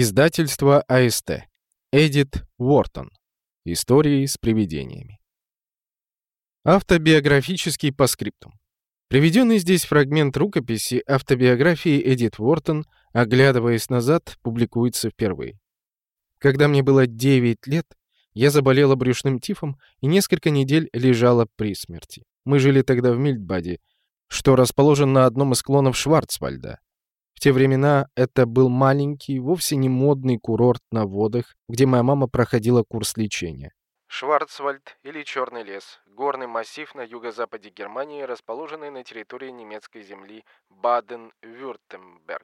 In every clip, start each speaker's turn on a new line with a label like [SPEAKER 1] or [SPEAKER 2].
[SPEAKER 1] Издательство АСТ. Эдит Уортон. Истории с привидениями. Автобиографический по скриптум. Приведенный здесь фрагмент рукописи автобиографии Эдит Уортон, оглядываясь назад, публикуется впервые. Когда мне было 9 лет, я заболела брюшным тифом и несколько недель лежала при смерти. Мы жили тогда в Мильдбаде, что расположен на одном из склонов Шварцвальда. В те времена это был маленький, вовсе не модный курорт на водах, где моя мама проходила курс лечения. Шварцвальд или Черный лес – горный массив на юго-западе Германии, расположенный на территории немецкой земли Баден-Вюртемберг.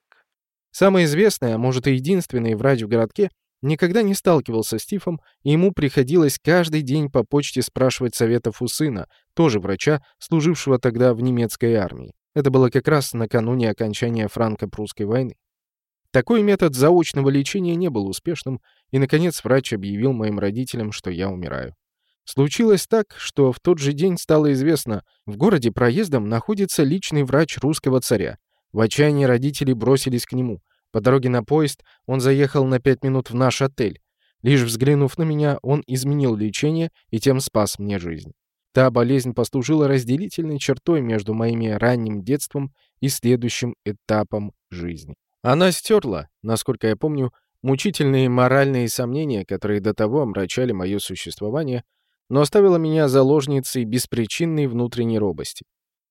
[SPEAKER 1] Самый известный, а может и единственный врач в городке, никогда не сталкивался с тифом, и ему приходилось каждый день по почте спрашивать советов у сына, тоже врача, служившего тогда в немецкой армии. Это было как раз накануне окончания франко-прусской войны. Такой метод заочного лечения не был успешным, и, наконец, врач объявил моим родителям, что я умираю. Случилось так, что в тот же день стало известно, в городе проездом находится личный врач русского царя. В отчаянии родители бросились к нему. По дороге на поезд он заехал на пять минут в наш отель. Лишь взглянув на меня, он изменил лечение и тем спас мне жизнь. Та болезнь послужила разделительной чертой между моими ранним детством и следующим этапом жизни. Она стерла, насколько я помню, мучительные моральные сомнения, которые до того омрачали мое существование, но оставила меня заложницей беспричинной внутренней робости.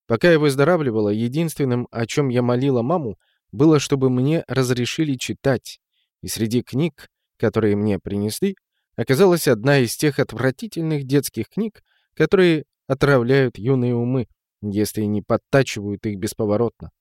[SPEAKER 1] Пока я выздоравливала, единственным, о чем я молила маму, было, чтобы мне разрешили читать, и среди книг, которые мне принесли, оказалась одна из тех отвратительных детских книг, которые отравляют юные умы, если не подтачивают их бесповоротно.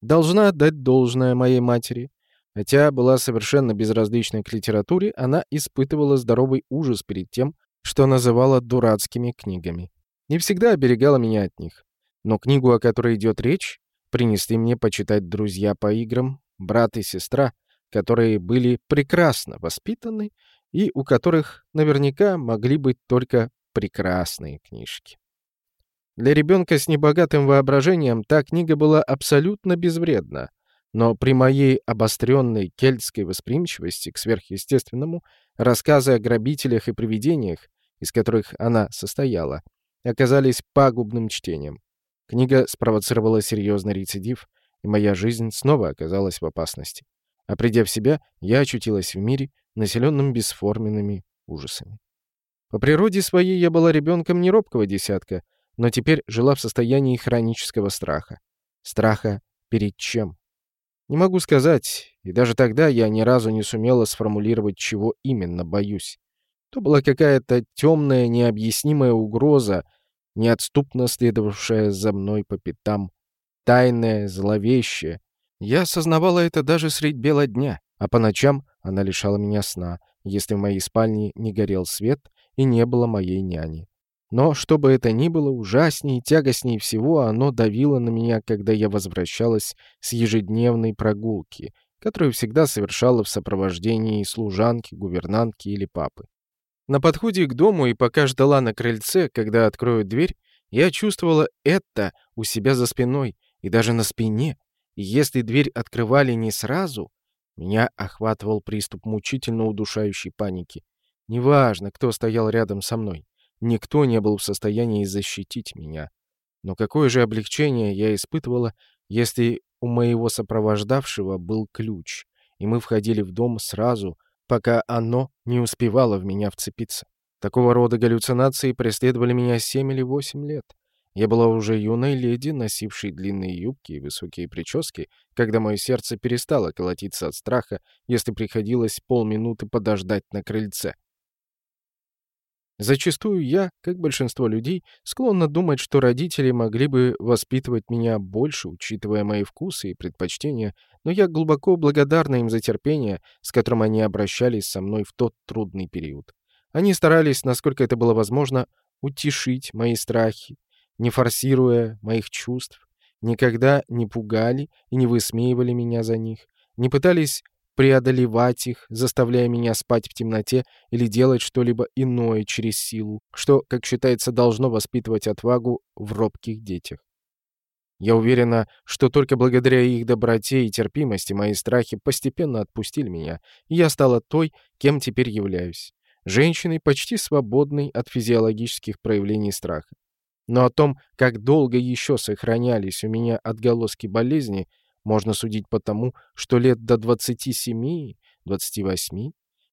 [SPEAKER 1] Должна отдать должное моей матери. Хотя была совершенно безразлична к литературе, она испытывала здоровый ужас перед тем, что называла дурацкими книгами. Не всегда оберегала меня от них. Но книгу, о которой идет речь, принесли мне почитать друзья по играм, брат и сестра, которые были прекрасно воспитаны и у которых наверняка могли быть только прекрасные книжки. Для ребенка с небогатым воображением та книга была абсолютно безвредна, но при моей обостренной кельтской восприимчивости к сверхъестественному рассказы о грабителях и привидениях, из которых она состояла, оказались пагубным чтением. Книга спровоцировала серьезный рецидив, и моя жизнь снова оказалась в опасности. А придя в себя, я очутилась в мире, населенном бесформенными ужасами. По природе своей я была ребенком неробкого десятка, но теперь жила в состоянии хронического страха. Страха перед чем? Не могу сказать, и даже тогда я ни разу не сумела сформулировать, чего именно боюсь. То была какая-то темная, необъяснимая угроза, неотступно следовавшая за мной по пятам, тайная, зловещая. Я осознавала это даже средь бела дня, а по ночам она лишала меня сна, если в моей спальне не горел свет и не было моей няни. Но, что бы это ни было, ужаснее и тягостнее всего оно давило на меня, когда я возвращалась с ежедневной прогулки, которую всегда совершала в сопровождении служанки, гувернантки или папы. На подходе к дому и пока ждала на крыльце, когда откроют дверь, я чувствовала это у себя за спиной и даже на спине. И если дверь открывали не сразу, меня охватывал приступ мучительно удушающей паники. Неважно, кто стоял рядом со мной. Никто не был в состоянии защитить меня. Но какое же облегчение я испытывала, если у моего сопровождавшего был ключ, и мы входили в дом сразу, пока оно не успевало в меня вцепиться. Такого рода галлюцинации преследовали меня семь или восемь лет. Я была уже юной леди, носившей длинные юбки и высокие прически, когда мое сердце перестало колотиться от страха, если приходилось полминуты подождать на крыльце. Зачастую я, как большинство людей, склонна думать, что родители могли бы воспитывать меня больше, учитывая мои вкусы и предпочтения, но я глубоко благодарна им за терпение, с которым они обращались со мной в тот трудный период. Они старались, насколько это было возможно, утешить мои страхи, не форсируя моих чувств, никогда не пугали и не высмеивали меня за них, не пытались преодолевать их, заставляя меня спать в темноте или делать что-либо иное через силу, что, как считается, должно воспитывать отвагу в робких детях. Я уверена, что только благодаря их доброте и терпимости мои страхи постепенно отпустили меня, и я стала той, кем теперь являюсь. Женщиной, почти свободной от физиологических проявлений страха. Но о том, как долго еще сохранялись у меня отголоски болезни, можно судить по тому, что лет до 27-28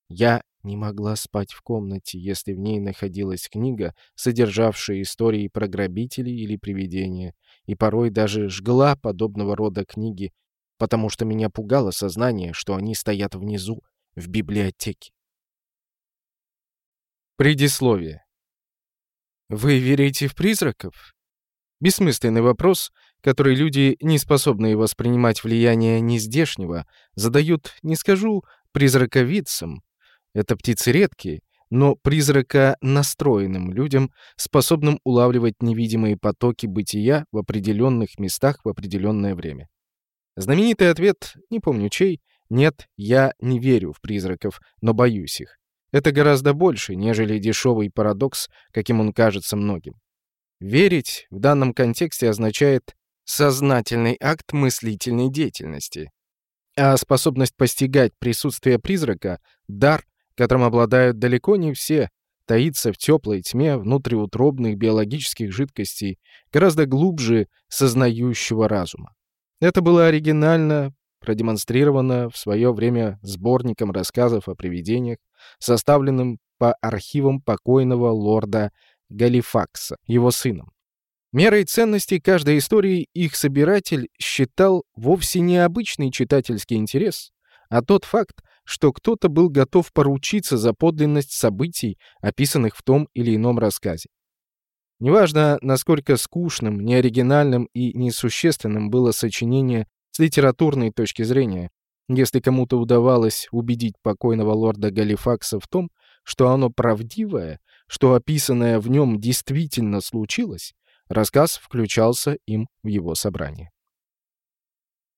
[SPEAKER 1] я не могла спать в комнате, если в ней находилась книга, содержавшая истории про грабителей или привидения, и порой даже жгла подобного рода книги, потому что меня пугало сознание, что они стоят внизу, в библиотеке. Предисловие. Вы верите в призраков? Бессмысленный вопрос, который люди, не способные воспринимать влияние нездешнего, задают, не скажу, призраковицам. Это птицы редкие, но призрака настроенным людям, способным улавливать невидимые потоки бытия в определенных местах в определенное время. Знаменитый ответ, не помню чей, «Нет, я не верю в призраков, но боюсь их». Это гораздо больше, нежели дешевый парадокс, каким он кажется многим. Верить в данном контексте означает сознательный акт мыслительной деятельности. А способность постигать присутствие призрака — дар, которым обладают далеко не все, таится в теплой тьме внутриутробных биологических жидкостей, гораздо глубже сознающего разума. Это было оригинально продемонстрировано в свое время сборником рассказов о привидениях, составленным по архивам покойного лорда Галифакса, его сыном. Мерой ценности каждой истории их собиратель считал вовсе не обычный читательский интерес, а тот факт, что кто-то был готов поручиться за подлинность событий, описанных в том или ином рассказе. Неважно, насколько скучным, неоригинальным и несущественным было сочинение с литературной точки зрения, если кому-то удавалось убедить покойного лорда Галифакса в том, что оно правдивое, что описанное в нем действительно случилось, рассказ включался им в его собрание.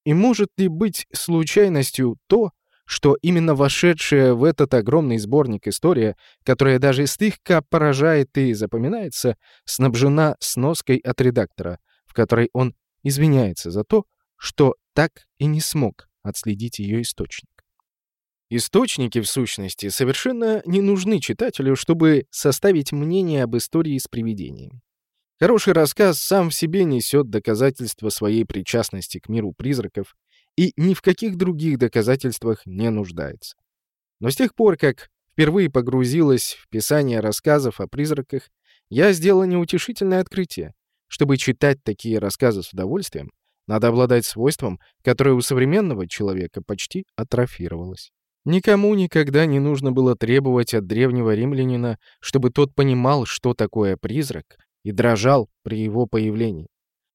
[SPEAKER 1] И может ли быть случайностью то, что именно вошедшая в этот огромный сборник история, которая даже слегка поражает и запоминается, снабжена сноской от редактора, в которой он извиняется за то, что так и не смог отследить ее источник. Источники, в сущности, совершенно не нужны читателю, чтобы составить мнение об истории с привидениями. Хороший рассказ сам в себе несет доказательства своей причастности к миру призраков и ни в каких других доказательствах не нуждается. Но с тех пор, как впервые погрузилась в писание рассказов о призраках, я сделала неутешительное открытие. Чтобы читать такие рассказы с удовольствием, надо обладать свойством, которое у современного человека почти атрофировалось. Никому никогда не нужно было требовать от древнего римлянина, чтобы тот понимал, что такое призрак, и дрожал при его появлении.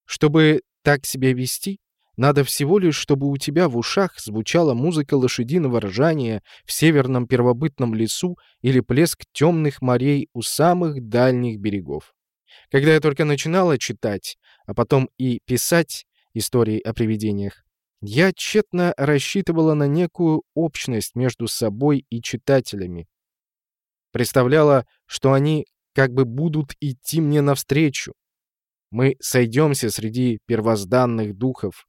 [SPEAKER 1] Чтобы так себя вести, надо всего лишь, чтобы у тебя в ушах звучала музыка лошадиного ржания в северном первобытном лесу или плеск темных морей у самых дальних берегов. Когда я только начинала читать, а потом и писать, истории о привидениях. Я тщетно рассчитывала на некую общность между собой и читателями. Представляла, что они как бы будут идти мне навстречу. Мы сойдемся среди первозданных духов,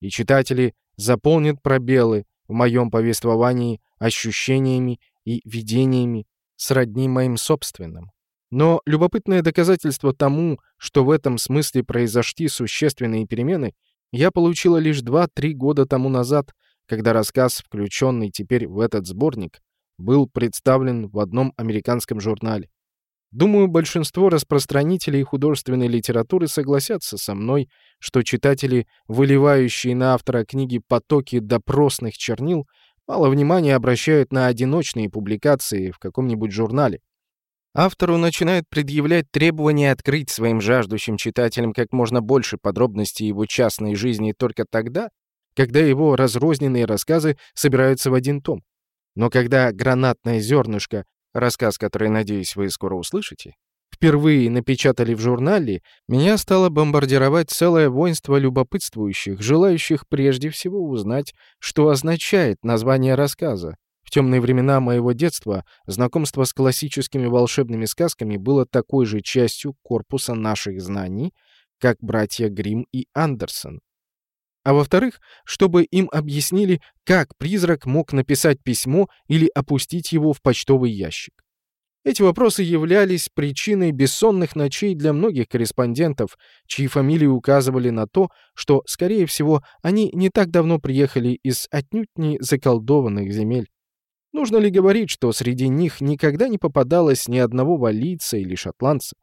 [SPEAKER 1] и читатели заполнят пробелы в моем повествовании ощущениями и видениями, сродни моим собственным. Но любопытное доказательство тому, что в этом смысле произошли существенные перемены, я получила лишь 2-3 года тому назад, когда рассказ, включенный теперь в этот сборник, был представлен в одном американском журнале. Думаю, большинство распространителей художественной литературы согласятся со мной, что читатели, выливающие на автора книги потоки допросных чернил, мало внимания обращают на одиночные публикации в каком-нибудь журнале. Автору начинают предъявлять требования открыть своим жаждущим читателям как можно больше подробностей его частной жизни только тогда, когда его разрозненные рассказы собираются в один том. Но когда «Гранатное зернышко», рассказ, который, надеюсь, вы скоро услышите, впервые напечатали в журнале, меня стало бомбардировать целое воинство любопытствующих, желающих прежде всего узнать, что означает название рассказа, в темные времена моего детства знакомство с классическими волшебными сказками было такой же частью корпуса наших знаний, как братья Грим и Андерсон. А во-вторых, чтобы им объяснили, как призрак мог написать письмо или опустить его в почтовый ящик. Эти вопросы являлись причиной бессонных ночей для многих корреспондентов, чьи фамилии указывали на то, что, скорее всего, они не так давно приехали из отнюдь не заколдованных земель. Нужно ли говорить, что среди них никогда не попадалось ни одного валийца или шотландца?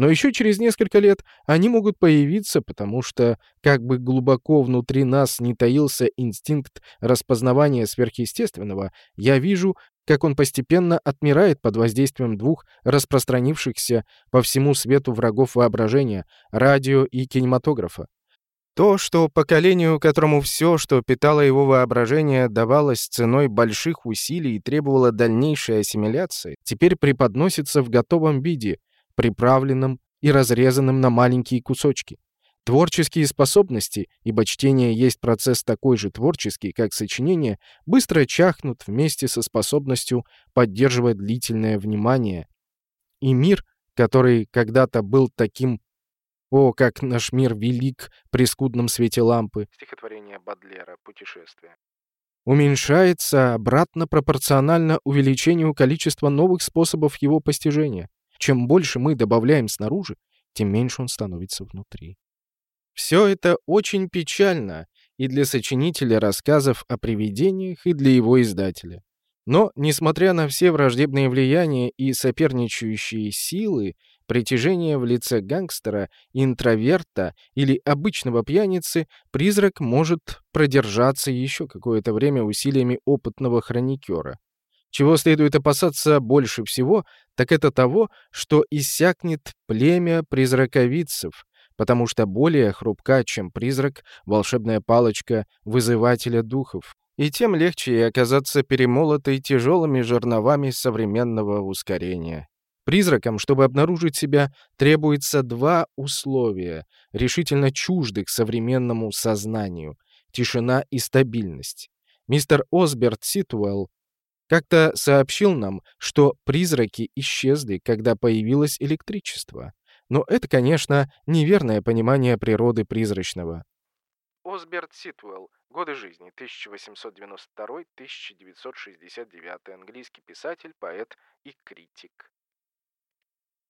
[SPEAKER 1] Но еще через несколько лет они могут появиться, потому что, как бы глубоко внутри нас не таился инстинкт распознавания сверхъестественного, я вижу, как он постепенно отмирает под воздействием двух распространившихся по всему свету врагов воображения — радио и кинематографа. То, что поколению, которому все, что питало его воображение, давалось ценой больших усилий и требовало дальнейшей ассимиляции, теперь преподносится в готовом виде, приправленном и разрезанном на маленькие кусочки. Творческие способности, ибо чтение есть процесс такой же творческий, как сочинение, быстро чахнут вместе со способностью поддерживать длительное внимание. И мир, который когда-то был таким «О, как наш мир велик при скудном свете лампы»
[SPEAKER 2] стихотворение Бадлера «Путешествие»
[SPEAKER 1] уменьшается обратно пропорционально увеличению количества новых способов его постижения. Чем больше мы добавляем снаружи, тем меньше он становится внутри. Все это очень печально и для сочинителя рассказов о привидениях, и для его издателя. Но, несмотря на все враждебные влияния и соперничающие силы, притяжение в лице гангстера, интроверта или обычного пьяницы, призрак может продержаться еще какое-то время усилиями опытного хроникера. Чего следует опасаться больше всего, так это того, что иссякнет племя призраковицев, потому что более хрупка, чем призрак, волшебная палочка вызывателя духов, и тем легче ей оказаться перемолотой тяжелыми жерновами современного ускорения. Призракам, чтобы обнаружить себя, требуется два условия, решительно чуждых современному сознанию — тишина и стабильность. Мистер Осберт Ситуэлл как-то сообщил нам, что призраки исчезли, когда появилось электричество. Но это, конечно, неверное понимание природы призрачного.
[SPEAKER 2] Осберт Ситуэлл. Годы жизни 1892-1969. Английский писатель, поэт и критик.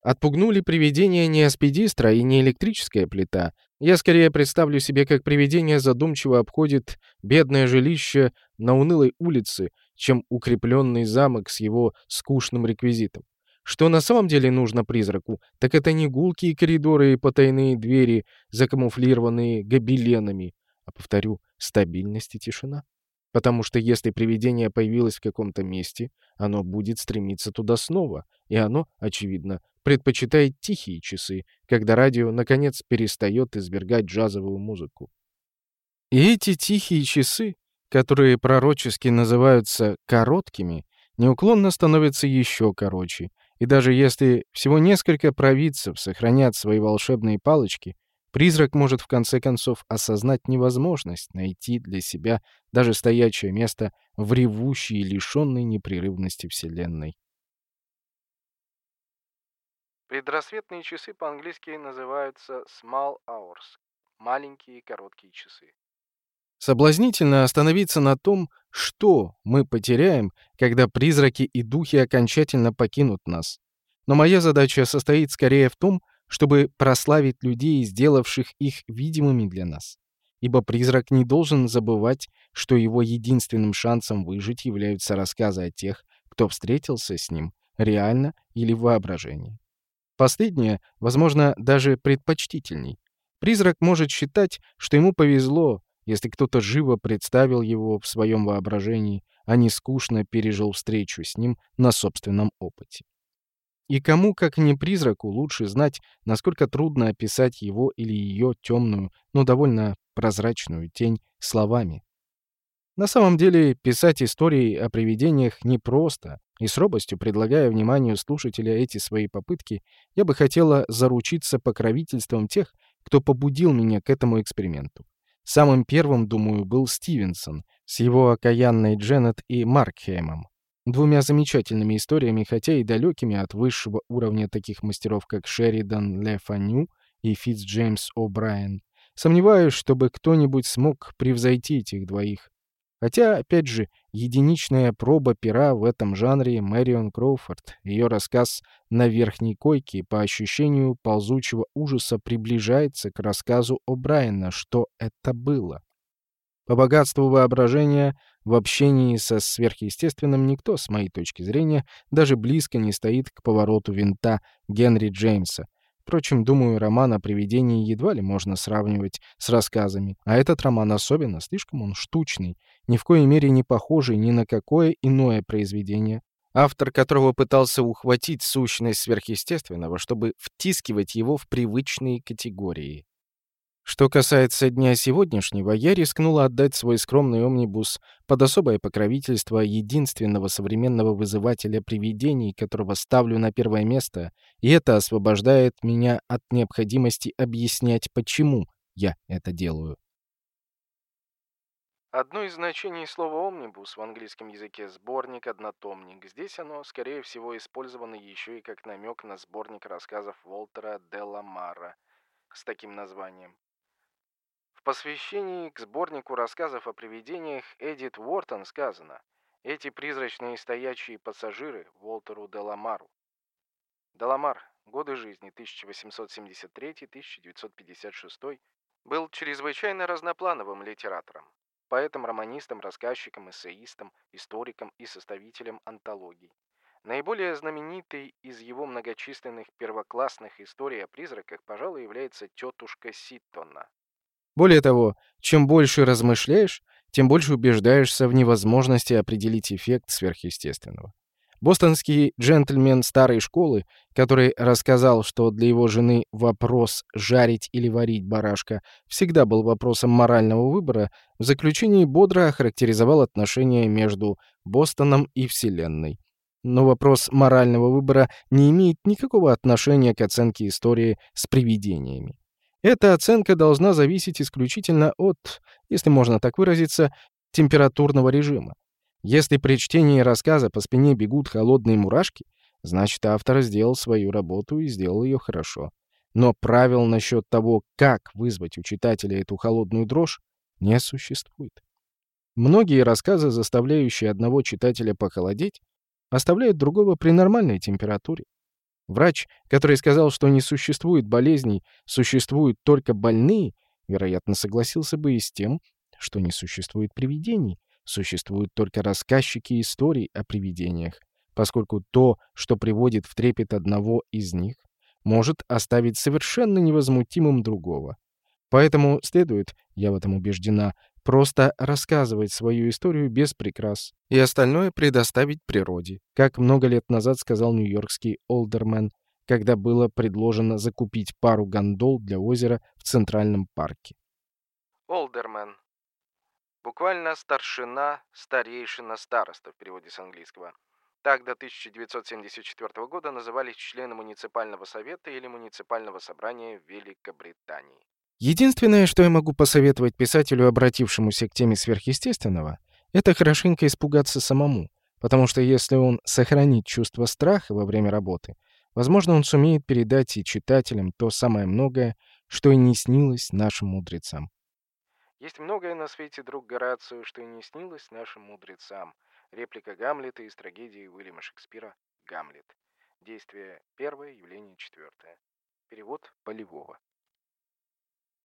[SPEAKER 1] Отпугнули привидение не аспидистра и не электрическая плита. Я скорее представлю себе, как привидение задумчиво обходит бедное жилище на унылой улице, чем укрепленный замок с его скучным реквизитом. Что на самом деле нужно призраку, так это не гулкие коридоры и потайные двери, закамуфлированные гобеленами, а, повторю, стабильность и тишина. Потому что если привидение появилось в каком-то месте, оно будет стремиться туда снова, и оно, очевидно, предпочитает тихие часы, когда радио, наконец, перестает извергать джазовую музыку. И эти тихие часы, которые пророчески называются «короткими», неуклонно становятся еще короче, и даже если всего несколько провидцев сохранят свои волшебные палочки, призрак может в конце концов осознать невозможность найти для себя даже стоячее место в ревущей и лишенной непрерывности Вселенной.
[SPEAKER 2] Предрассветные часы по-английски называются small hours – маленькие короткие часы.
[SPEAKER 1] Соблазнительно остановиться на том, что мы потеряем, когда призраки и духи окончательно покинут нас. Но моя задача состоит скорее в том, чтобы прославить людей, сделавших их видимыми для нас. Ибо призрак не должен забывать, что его единственным шансом выжить являются рассказы о тех, кто встретился с ним, реально или в воображении. Последнее, возможно, даже предпочтительней. Призрак может считать, что ему повезло, если кто-то живо представил его в своем воображении, а не скучно пережил встречу с ним на собственном опыте. И кому, как не призраку, лучше знать, насколько трудно описать его или ее темную, но довольно прозрачную тень словами. На самом деле, писать истории о привидениях непросто, и с робостью предлагая вниманию слушателя эти свои попытки, я бы хотела заручиться покровительством тех, кто побудил меня к этому эксперименту. Самым первым, думаю, был Стивенсон с его окаянной Дженнет и Маркхеймом. Двумя замечательными историями, хотя и далекими от высшего уровня таких мастеров, как Шеридан Ле Фаню и Фитцджеймс О'Брайен. Сомневаюсь, чтобы кто-нибудь смог превзойти этих двоих. Хотя, опять же, единичная проба пера в этом жанре Мэрион Кроуфорд. Ее рассказ «На верхней койке» по ощущению ползучего ужаса приближается к рассказу о Брайана, что это было. По богатству воображения в общении со сверхъестественным никто, с моей точки зрения, даже близко не стоит к повороту винта Генри Джеймса, Впрочем, думаю, роман о привидении едва ли можно сравнивать с рассказами. А этот роман особенно, слишком он штучный, ни в коей мере не похожий ни на какое иное произведение, автор которого пытался ухватить сущность сверхъестественного, чтобы втискивать его в привычные категории. Что касается дня сегодняшнего, я рискнула отдать свой скромный омнибус под особое покровительство единственного современного вызывателя привидений, которого ставлю на первое место, и это освобождает меня от необходимости объяснять, почему я это делаю.
[SPEAKER 2] Одно из значений слова «омнибус» в английском языке — сборник, однотомник. Здесь оно, скорее всего, использовано еще и как намек на сборник рассказов Волтера де Ламара с таким названием. В посвящении к сборнику рассказов о привидениях Эдит Уортон сказано «Эти призрачные стоячие пассажиры Волтеру Деламару». Деламар, годы жизни 1873-1956, был чрезвычайно разноплановым литератором, поэтом, романистом, рассказчиком, эссеистом, историком и составителем антологий. Наиболее знаменитой из его многочисленных первоклассных историй о призраках, пожалуй, является «Тетушка Ситтона»,
[SPEAKER 1] более того, чем больше размышляешь, тем больше убеждаешься в невозможности определить эффект сверхъестественного. Бостонский джентльмен старой школы, который рассказал, что для его жены вопрос «жарить или варить барашка» всегда был вопросом морального выбора, в заключении бодро охарактеризовал отношения между Бостоном и Вселенной. Но вопрос морального выбора не имеет никакого отношения к оценке истории с привидениями. Эта оценка должна зависеть исключительно от, если можно так выразиться, температурного режима. Если при чтении рассказа по спине бегут холодные мурашки, значит, автор сделал свою работу и сделал ее хорошо. Но правил насчет того, как вызвать у читателя эту холодную дрожь, не существует. Многие рассказы, заставляющие одного читателя похолодеть, оставляют другого при нормальной температуре. Врач, который сказал, что не существует болезней, существуют только больные, вероятно, согласился бы и с тем, что не существует привидений, существуют только рассказчики историй о привидениях, поскольку то, что приводит в трепет одного из них, может оставить совершенно невозмутимым другого. Поэтому следует, я в этом убеждена, Просто рассказывать свою историю без прикрас. И остальное предоставить природе. Как много лет назад сказал нью-йоркский олдермен, когда было предложено закупить пару гондол для озера в Центральном парке.
[SPEAKER 2] Олдермен. Буквально старшина, старейшина, староста в переводе с английского. Так до 1974 года назывались члены муниципального совета или муниципального собрания Великобритании.
[SPEAKER 1] Единственное, что я могу посоветовать писателю, обратившемуся к теме сверхъестественного, это хорошенько испугаться самому, потому что если он сохранит чувство страха во время работы, возможно, он сумеет передать и читателям то самое многое, что и не снилось нашим мудрецам.
[SPEAKER 2] Есть многое на свете, друг Горацию, что и не снилось нашим мудрецам. Реплика Гамлета из трагедии Уильяма Шекспира «Гамлет». Действие первое, явление четвертое. Перевод Полевого.